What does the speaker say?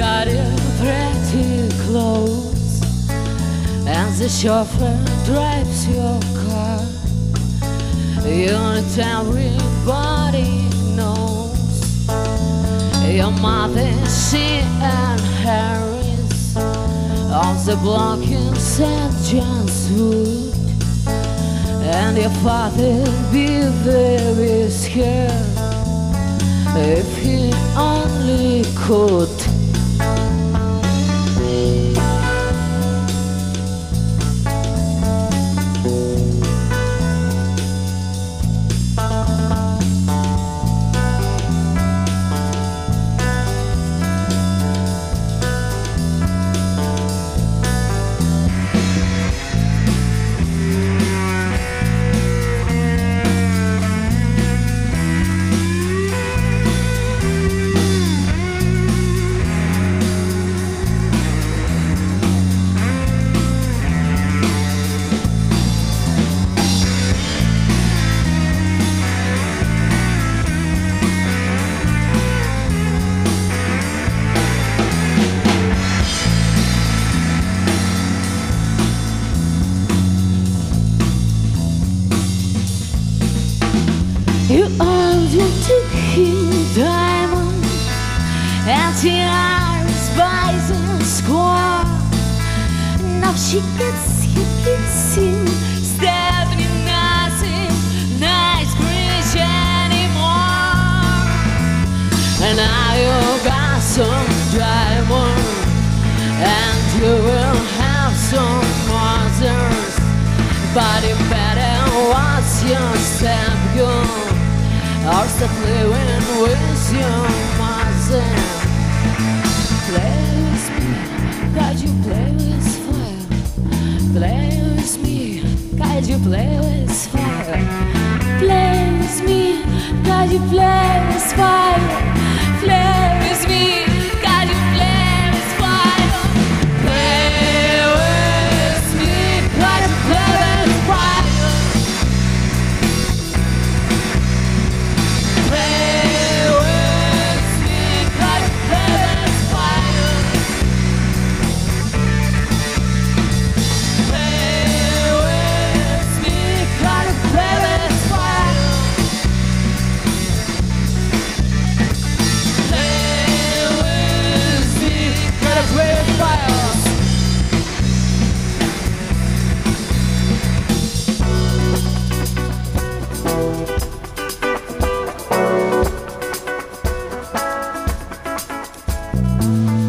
got in pretty clothes And the chauffeur drives your car Unit everybody knows Your mother, she and Harris On the block in St. John's Wood And your father be there with her If he only could and the Irish Bison Squad. Now she gets stabbing nothing, nice bridge anymore. And you got some diamond, and you will have some mothers. But it better watch your step, or stop living with your mother. Play with me, could you play with fire? Play with me, could you play with fire? Play with me, could you play with fire? Play Bye.